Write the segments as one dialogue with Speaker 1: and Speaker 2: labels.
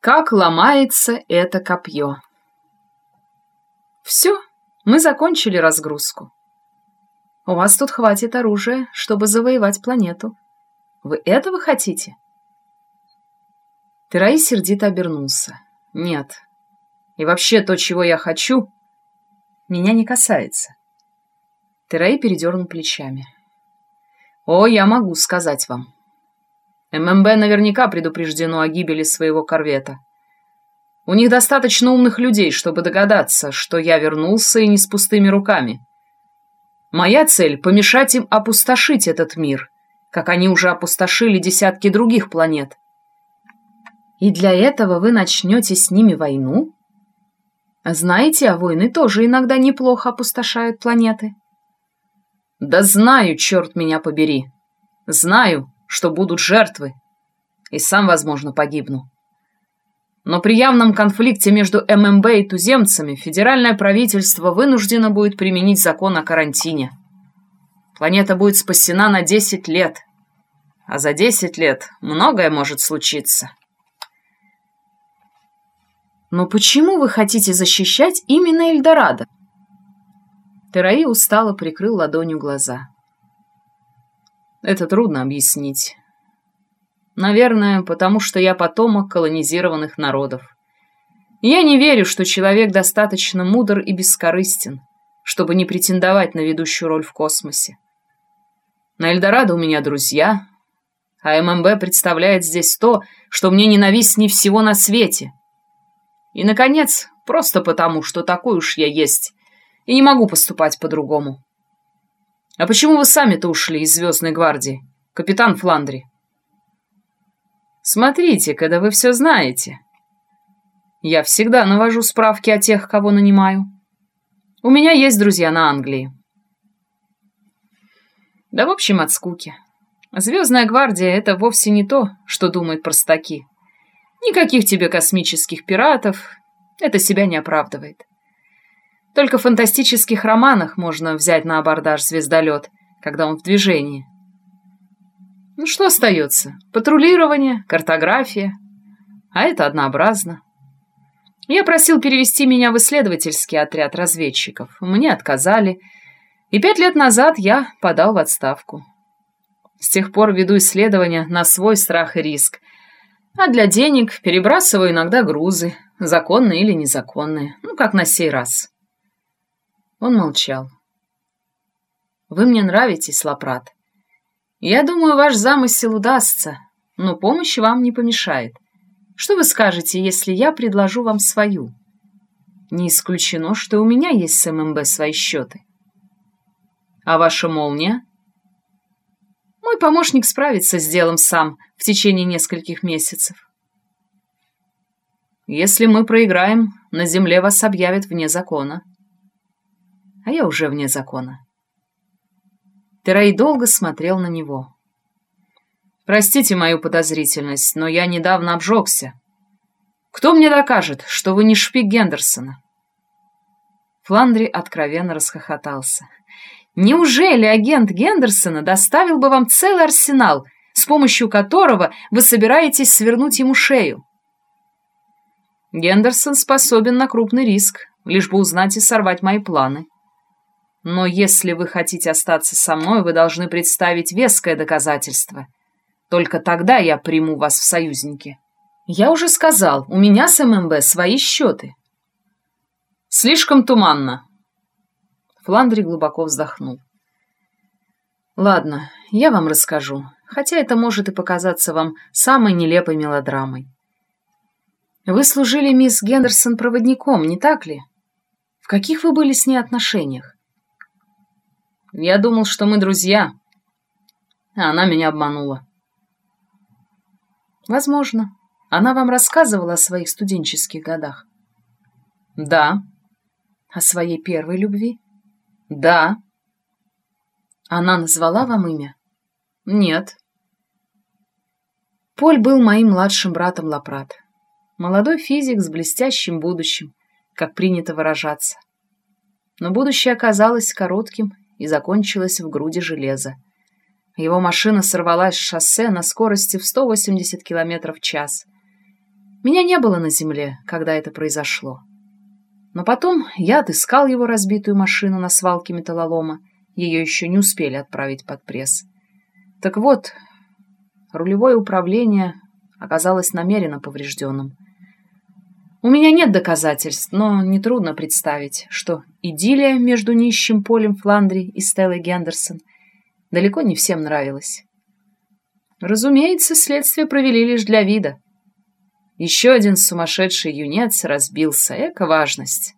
Speaker 1: Как ломается это копье. Все, мы закончили разгрузку. У вас тут хватит оружия, чтобы завоевать планету. Вы этого хотите? Тераи сердито обернулся. Нет. И вообще то, чего я хочу, меня не касается. Тераи передернул плечами. О, я могу сказать вам. ММБ наверняка предупреждено о гибели своего корвета. У них достаточно умных людей, чтобы догадаться, что я вернулся и не с пустыми руками. Моя цель — помешать им опустошить этот мир, как они уже опустошили десятки других планет. И для этого вы начнете с ними войну? Знаете, а войны тоже иногда неплохо опустошают планеты. Да знаю, черт меня побери. Знаю, что будут жертвы. И сам, возможно, погибну. Но при явном конфликте между ММБ и туземцами федеральное правительство вынуждено будет применить закон о карантине. Планета будет спасена на 10 лет. А за 10 лет многое может случиться. Но почему вы хотите защищать именно Эльдорадо? Тераи устало прикрыл ладонью глаза. Это трудно объяснить. Наверное, потому что я потомок колонизированных народов. Я не верю, что человек достаточно мудр и бескорыстен, чтобы не претендовать на ведущую роль в космосе. На Эльдорадо у меня друзья, а ММБ представляет здесь то, что мне ненавистнее всего на свете. И, наконец, просто потому, что такой уж я есть, и не могу поступать по-другому. А почему вы сами-то ушли из Звездной гвардии, капитан Фландри? Смотрите, когда вы все знаете. Я всегда навожу справки о тех, кого нанимаю. У меня есть друзья на Англии. Да, в общем, от скуки. Звездная гвардия — это вовсе не то, что думают простаки. Никаких тебе космических пиратов. Это себя не оправдывает. Только в фантастических романах можно взять на абордаж звездолет, когда он в движении. Ну что остается? Патрулирование, картография. А это однообразно. Я просил перевести меня в исследовательский отряд разведчиков. Мне отказали. И пять лет назад я подал в отставку. С тех пор веду исследования на свой страх и риск. А для денег перебрасываю иногда грузы, законные или незаконные. Ну, как на сей раз. Он молчал. «Вы мне нравитесь, Лапрат», я думаю, ваш замысел удастся, но помощь вам не помешает. Что вы скажете, если я предложу вам свою? Не исключено, что у меня есть с ММБ свои счеты. А ваша молния? Мой помощник справится с делом сам в течение нескольких месяцев. Если мы проиграем, на земле вас объявят вне закона. А я уже вне закона. Терей долго смотрел на него. «Простите мою подозрительность, но я недавно обжегся. Кто мне докажет, что вы не шпик Гендерсона?» Фландри откровенно расхохотался. «Неужели агент Гендерсона доставил бы вам целый арсенал, с помощью которого вы собираетесь свернуть ему шею?» Гендерсон способен на крупный риск, лишь бы узнать и сорвать мои планы. Но если вы хотите остаться со мной, вы должны представить веское доказательство. Только тогда я приму вас в союзники. Я уже сказал, у меня с ММБ свои счеты. Слишком туманно. Фландри глубоко вздохнул. Ладно, я вам расскажу, хотя это может и показаться вам самой нелепой мелодрамой. Вы служили мисс Гендерсон проводником, не так ли? В каких вы были с ней отношениях? Я думал, что мы друзья. А она меня обманула. Возможно. Она вам рассказывала о своих студенческих годах? Да. О своей первой любви? Да. Она назвала вам имя? Нет. Поль был моим младшим братом Лапрат. Молодой физик с блестящим будущим, как принято выражаться. Но будущее оказалось коротким и закончилась в груди железа. Его машина сорвалась с шоссе на скорости в 180 км в час. Меня не было на земле, когда это произошло. Но потом я отыскал его разбитую машину на свалке металлолома. Ее еще не успели отправить под пресс. Так вот, рулевое управление оказалось намеренно поврежденным. У меня нет доказательств, но нетрудно представить, что идиллия между нищим полем Фландри и Стеллой Гендерсон далеко не всем нравилась. Разумеется, следствие провели лишь для вида. Еще один сумасшедший юнец разбился. Эко важность.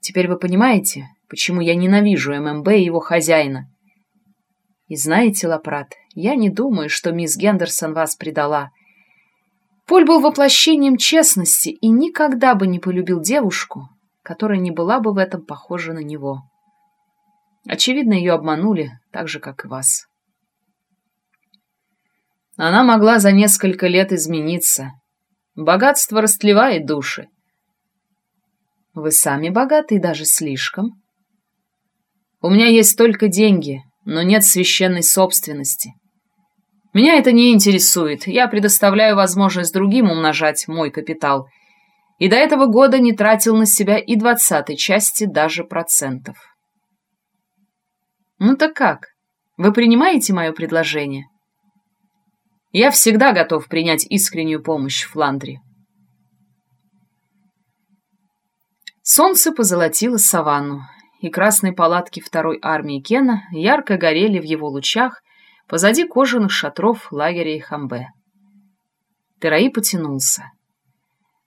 Speaker 1: Теперь вы понимаете, почему я ненавижу ММБ и его хозяина. И знаете, Лапрат, я не думаю, что мисс Гендерсон вас предала — Поль был воплощением честности и никогда бы не полюбил девушку, которая не была бы в этом похожа на него. Очевидно, ее обманули, так же, как и вас. Она могла за несколько лет измениться. Богатство растлевает души. Вы сами богаты и даже слишком. У меня есть только деньги, но нет священной собственности. Меня это не интересует. Я предоставляю возможность другим умножать мой капитал. И до этого года не тратил на себя и двадцатой части даже процентов. Ну так как? Вы принимаете мое предложение? Я всегда готов принять искреннюю помощь в Фландре. Солнце позолотило саванну, и красные палатки второй армии Кена ярко горели в его лучах, позади кожаных шатров лагеря хамбе. Тераи потянулся.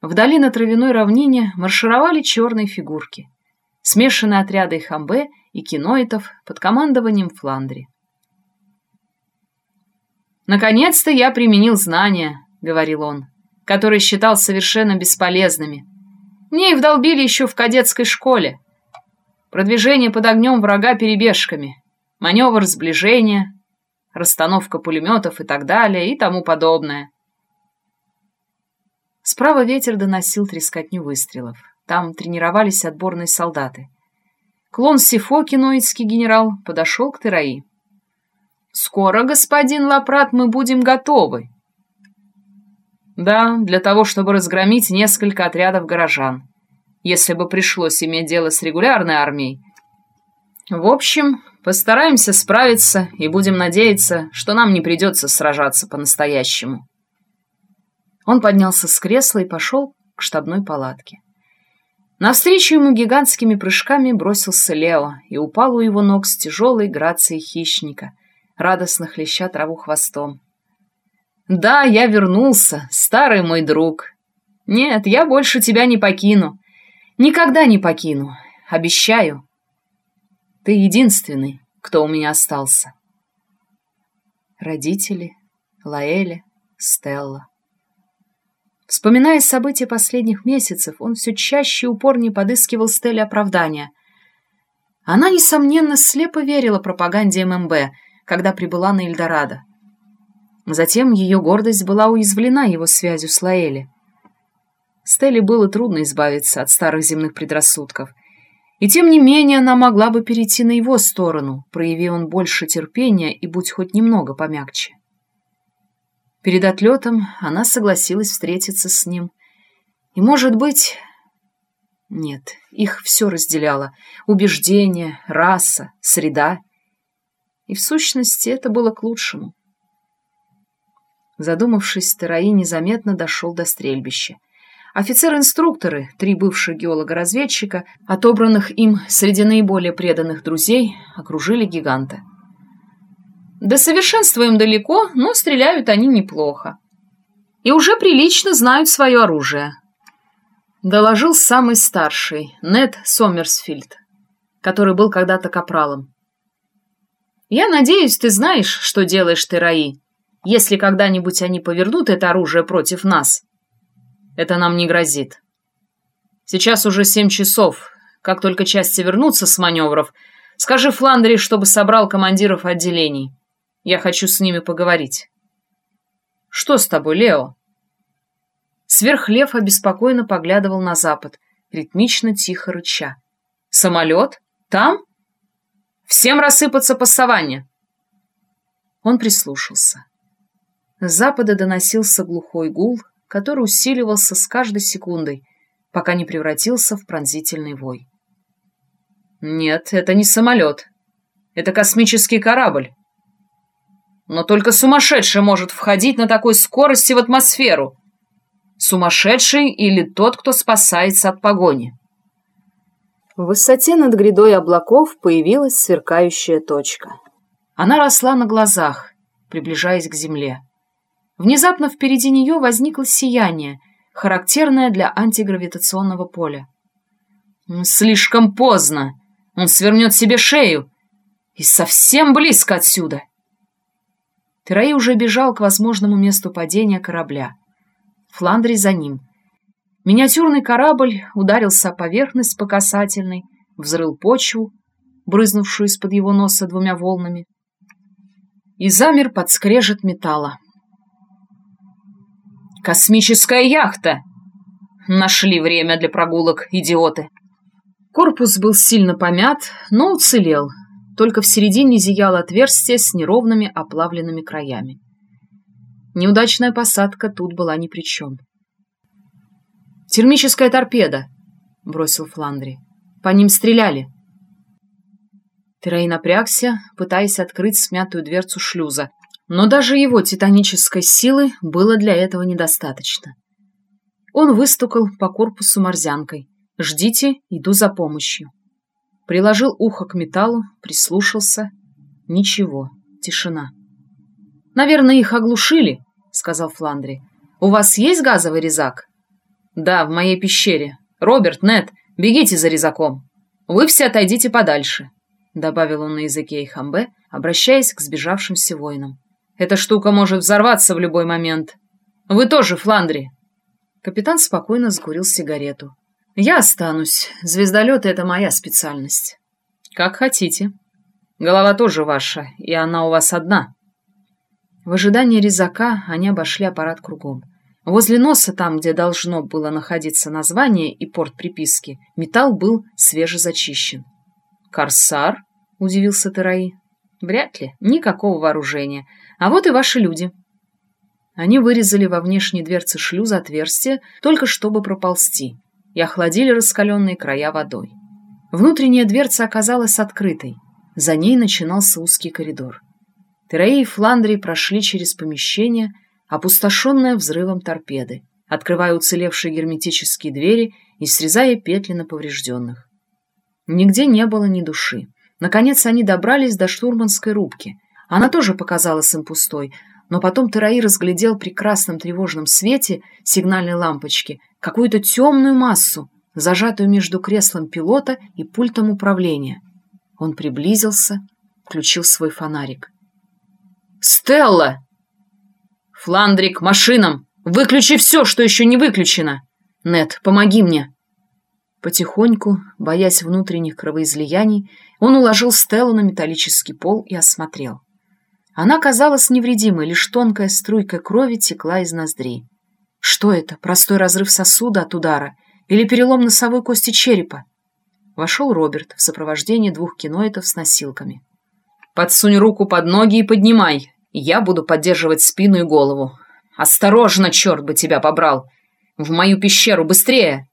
Speaker 1: Вдали на травяной равнине маршировали черные фигурки, смешанные отряды хамбе и киноитов под командованием Фландри. «Наконец-то я применил знания», — говорил он, — «которые считал совершенно бесполезными. Мне их вдолбили еще в кадетской школе. Продвижение под огнем врага перебежками, маневр сближения, расстановка пулеметов и так далее и тому подобное. Справа ветер доносил трескотню выстрелов. Там тренировались отборные солдаты. Клон Сифо, киноидский генерал, подошел к Тераи. «Скоро, господин Лапрат, мы будем готовы». «Да, для того, чтобы разгромить несколько отрядов горожан. Если бы пришлось иметь дело с регулярной армией. В общем, Постараемся справиться и будем надеяться, что нам не придется сражаться по-настоящему. Он поднялся с кресла и пошел к штабной палатке. Навстречу ему гигантскими прыжками бросился Лео и упал у его ног с тяжелой грацией хищника, радостно хлеща траву хвостом. «Да, я вернулся, старый мой друг. Нет, я больше тебя не покину. Никогда не покину. Обещаю». Ты единственный, кто у меня остался. Родители, Лаэля, Стелла. Вспоминая события последних месяцев, он все чаще и упорнее подыскивал Стелле оправдания. Она, несомненно, слепо верила пропаганде ММБ, когда прибыла на Эльдорадо. Затем ее гордость была уязвлена его связью с Лаэли. Стелле было трудно избавиться от старых земных предрассудков — и тем не менее она могла бы перейти на его сторону, прояви он больше терпения и будь хоть немного помягче. Перед отлетом она согласилась встретиться с ним. И, может быть... Нет, их все разделяло. Убеждения, раса, среда. И в сущности это было к лучшему. Задумавшись, Тараи незаметно дошел до стрельбища. Офицеры-инструкторы, три бывших геолога-разведчика, отобранных им среди наиболее преданных друзей, окружили гиганта. До совершенства им далеко, но стреляют они неплохо. И уже прилично знают свое оружие. Доложил самый старший, Нед Сомерсфильд, который был когда-то капралом. «Я надеюсь, ты знаешь, что делаешь ты, Раи, если когда-нибудь они повернут это оружие против нас», это нам не грозит. Сейчас уже семь часов. Как только части вернутся с маневров, скажи Фландре, чтобы собрал командиров отделений. Я хочу с ними поговорить. Что с тобой, Лео? Сверхлев обеспокоенно поглядывал на запад, ритмично тихо рыча. Самолет? Там? Всем рассыпаться по саванне. Он прислушался. С запада доносился глухой гул, который усиливался с каждой секундой, пока не превратился в пронзительный вой. «Нет, это не самолет. Это космический корабль. Но только сумасшедший может входить на такой скорости в атмосферу. Сумасшедший или тот, кто спасается от погони».
Speaker 2: В высоте над грядой облаков появилась сверкающая точка.
Speaker 1: Она росла на глазах, приближаясь к земле. Внезапно впереди нее возникло сияние, характерное для антигравитационного поля. «Слишком поздно! Он свернет себе шею! И совсем близко отсюда!» Тераи уже бежал к возможному месту падения корабля. Фландри за ним. Миниатюрный корабль ударился о поверхность по касательной, взрыл почву, брызнувшую из-под его носа двумя волнами, и замер под скрежет металла. «Космическая яхта!» Нашли время для прогулок, идиоты. Корпус был сильно помят, но уцелел. Только в середине зияло отверстие с неровными оплавленными краями. Неудачная посадка тут была ни при чем. «Термическая торпеда!» — бросил Фландри. «По ним стреляли!» Терей напрягся, пытаясь открыть смятую дверцу шлюза, но даже его титанической силы было для этого недостаточно. Он выстукал по корпусу морзянкой. «Ждите, иду за помощью». Приложил ухо к металлу, прислушался. Ничего, тишина. «Наверное, их оглушили», — сказал Фландри. «У вас есть газовый резак?» «Да, в моей пещере. Роберт, Нед, бегите за резаком. Вы все отойдите подальше», — добавил он на языке Ихамбе, обращаясь к сбежавшимся воинам. Эта штука может взорваться в любой момент. Вы тоже, Фландри!» Капитан спокойно закурил сигарету. «Я останусь. Звездолеты — это моя специальность». «Как хотите. Голова тоже ваша, и она у вас одна». В ожидании резака они обошли аппарат кругом. Возле носа, там, где должно было находиться название и порт приписки, металл был свежезачищен. «Корсар?» — удивился Тераи. «Вряд ли. Никакого вооружения. А вот и ваши люди. Они вырезали во внешней дверце шлюза отверстие, только чтобы проползти, и охладили раскаленные края водой. Внутренняя дверца оказалась открытой. За ней начинался узкий коридор. Тераи и Фландри прошли через помещение, опустошенное взрывом торпеды, открывая уцелевшие герметические двери и срезая петли на поврежденных. Нигде не было ни души. Наконец они добрались до штурманской рубки — она тоже показалась им пустой, но потом Тераи разглядел при красном тревожном свете сигнальной лампочки какую-то темную массу, зажатую между креслом пилота и пультом управления. Он приблизился, включил свой фонарик. «Стелла!» «Фландрик, машинам! Выключи все, что еще не выключено! Нет, помоги мне!» Потихоньку, боясь внутренних кровоизлияний, он уложил Стеллу на металлический пол и осмотрел. Она казалась невредимой, лишь тонкая струйка крови текла из ноздрей. Что это, простой разрыв сосуда от удара или перелом носовой кости черепа? Вошел Роберт в сопровождении двух киноидов с носилками. «Подсунь руку под ноги и поднимай. Я буду поддерживать спину и голову. Осторожно, черт бы тебя побрал! В мою пещеру, быстрее!»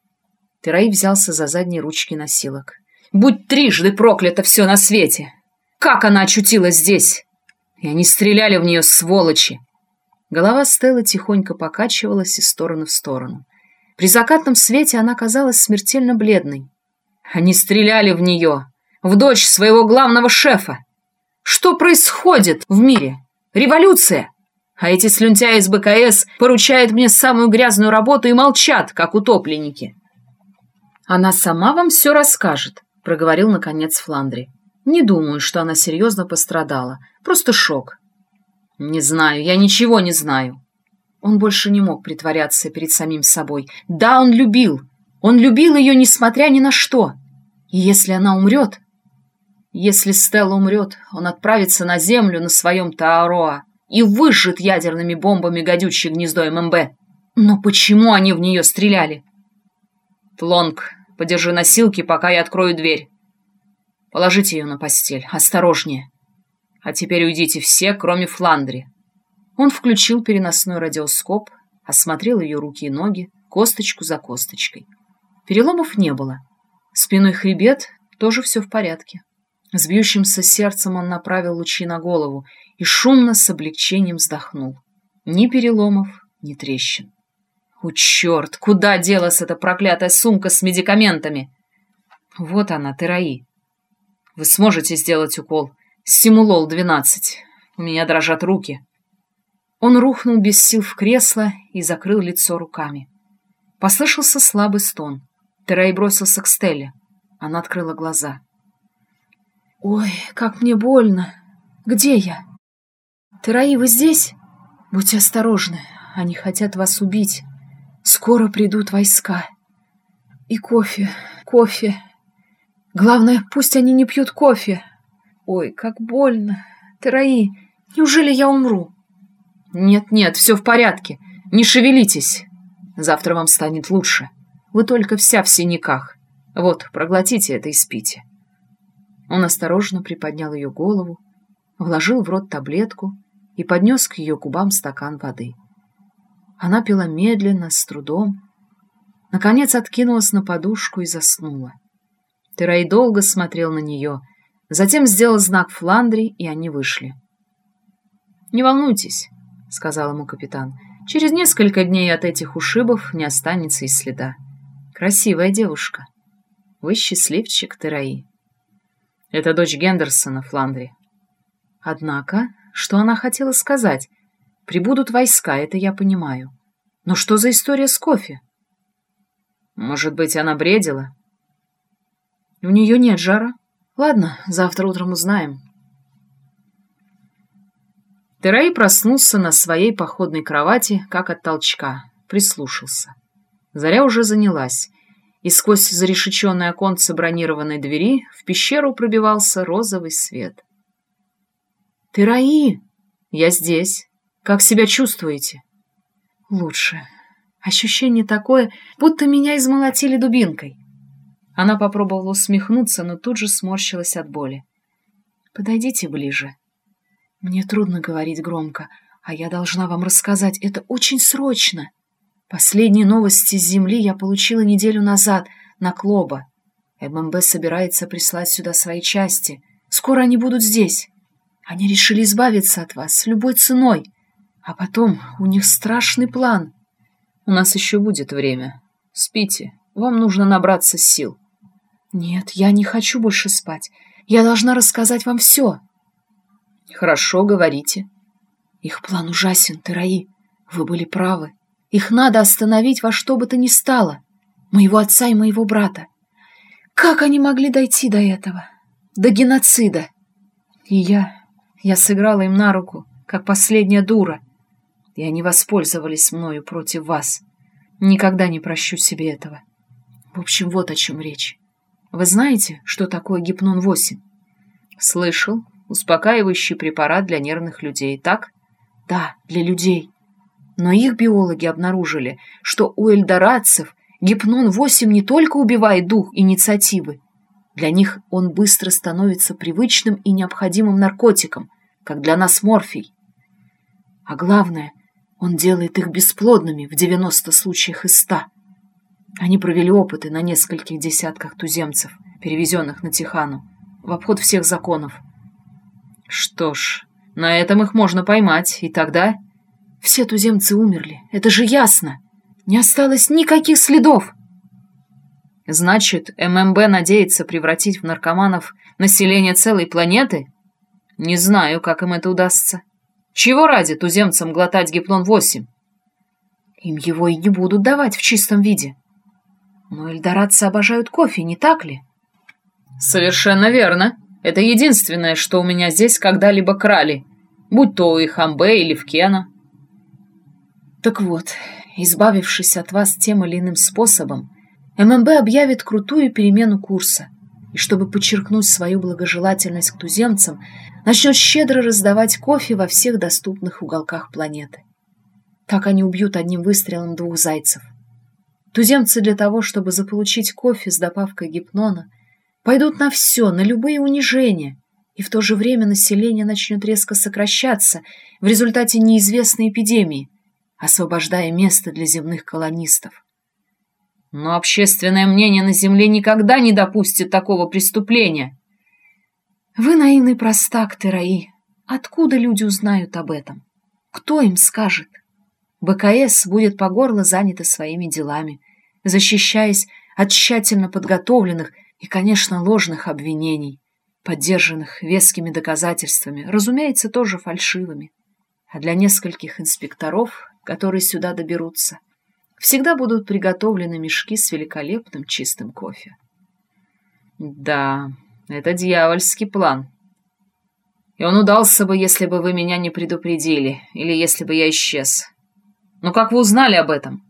Speaker 1: Терай взялся за задние ручки носилок. «Будь трижды проклято все на свете! Как она очутилась здесь?» И они стреляли в нее, сволочи!» Голова Стеллы тихонько покачивалась из стороны в сторону. При закатном свете она казалась смертельно бледной. «Они стреляли в нее! В дочь своего главного шефа! Что происходит в мире? Революция!» А эти слюнтяи из БКС поручают мне самую грязную работу и молчат, как утопленники. Она сама вам все расскажет, проговорил наконец Фландри. Не думаю, что она серьезно пострадала. Просто шок. Не знаю, я ничего не знаю. Он больше не мог притворяться перед самим собой. Да, он любил. Он любил ее, несмотря ни на что. И если она умрет... Если Стелла умрет, он отправится на землю на своем Таароа и выжжет ядерными бомбами гадючее гнездо ММБ. Но почему они в нее стреляли? Тлонг, подержи носилки, пока я открою дверь. Положите ее на постель. Осторожнее. А теперь уйдите все, кроме Фландри. Он включил переносной радиоскоп, осмотрел ее руки и ноги, косточку за косточкой. Переломов не было. Спиной хребет тоже все в порядке. С бьющимся сердцем он направил лучи на голову и шумно с облегчением вздохнул. Ни переломов, ни трещин. «У черт! Куда делась эта проклятая сумка с медикаментами?» «Вот она, Тераи. Вы сможете сделать укол. Симулол-12. У меня дрожат руки». Он рухнул без сил в кресло и закрыл лицо руками. Послышался слабый стон. Терей бросился к Стелле. Она открыла глаза. «Ой, как мне больно! Где я?» «Тераи, вы здесь? Будьте осторожны, они хотят вас убить. Скоро придут войска. И кофе, кофе. Главное, пусть они не пьют кофе. Ой, как больно. Тераи, неужели я умру?» «Нет-нет, все в порядке. Не шевелитесь. Завтра вам станет лучше. Вы только вся в синяках. Вот, проглотите это и спите». Он осторожно приподнял ее голову, вложил в рот таблетку и поднес к ее губам стакан воды. Она пила медленно, с трудом. Наконец откинулась на подушку и заснула. Терай долго смотрел на нее, затем сделал знак Фландри, и они вышли. «Не волнуйтесь», — сказал ему капитан. «Через несколько дней от этих ушибов не останется и следа. Красивая девушка. Вы счастливчик, Тераи». «Это дочь Гендерсона, Фландри». Однако, что она хотела сказать? Прибудут войска, это я понимаю. Но что за история с кофе? Может быть, она бредила? У нее нет жара. Ладно, завтра утром узнаем. Терей проснулся на своей походной кровати, как от толчка, прислушался. Заря уже занялась, и сквозь зарешеченное оконце бронированной двери в пещеру пробивался розовый свет. «Тераи! Я здесь. Как себя чувствуете?» «Лучше. Ощущение такое, будто меня измолотили дубинкой». Она попробовала усмехнуться, но тут же сморщилась от боли. «Подойдите ближе», мне трудно говорить громко, а я должна вам рассказать. Это очень срочно. Последние новости с Земли я получила неделю назад на Клоба. ММБ собирается прислать сюда свои части. Скоро они будут здесь. Они решили избавиться от вас любой ценой. А потом у них страшный план. У нас еще будет время. Спите. Вам нужно набраться сил. Нет, я не хочу больше спать. Я должна рассказать вам все. Хорошо, говорите. Их план ужасен, Тераи. Вы были правы. Их надо остановить во что бы то ни стало. Моего отца и моего брата. Как они могли дойти до этого? До геноцида. И я... Я сыграла им на руку, как последняя дура. И они воспользовались мною против вас. Никогда не прощу себе этого. В общем, вот о чем речь. Вы знаете, что такое гипнон-8? Слышал, успокаивающий препарат для нервных людей, так? Да, для людей. Но их биологи обнаружили, что у эльдорадцев гипнон-8 не только убивает дух инициативы, для них он быстро становится привычным и необходимым наркотиком, как для нас морфий. А главное, он делает их бесплодными в 90 случаях из 100. Они провели опыты на нескольких десятках туземцев, перевезенных на Тихану, в обход всех законов – что ж, на этом их можно поймать, и тогда... Все туземцы умерли, это же ясно. Не осталось никаких следов. Значит, ММБ надеется превратить в наркоманов население целой планеты? Не знаю, как им это удастся. Чего ради туземцам глотать гипнон-8? Им его и не будут давать в чистом виде. Но эльдорадцы обожают кофе, не так ли? Совершенно верно. Это единственное, что у меня здесь когда-либо крали, будь то у Ихамбе или в Кена. Так вот, избавившись от вас тем или иным способом, ММБ объявит крутую перемену курса, и чтобы подчеркнуть свою благожелательность к туземцам, начнет щедро раздавать кофе во всех доступных уголках планеты. Так они убьют одним выстрелом двух зайцев. Туземцы для того, чтобы заполучить кофе с добавкой гипнона – пойдут на все, на любые унижения, и в то же время население начнет резко сокращаться в результате неизвестной эпидемии, освобождая место для земных колонистов. Но общественное мнение на Земле никогда не допустит такого преступления. Вы наивный простак, Тераи. Откуда люди узнают об этом? Кто им скажет? БКС будет по горло занято своими делами, защищаясь от тщательно подготовленных и, конечно, ложных обвинений, поддержанных вескими доказательствами, разумеется, тоже фальшивыми. А для нескольких инспекторов, которые сюда доберутся, всегда будут приготовлены мешки с великолепным чистым кофе. Да, это дьявольский план. И он удался бы, если бы вы меня не предупредили, или если бы я исчез. Но как вы узнали об этом?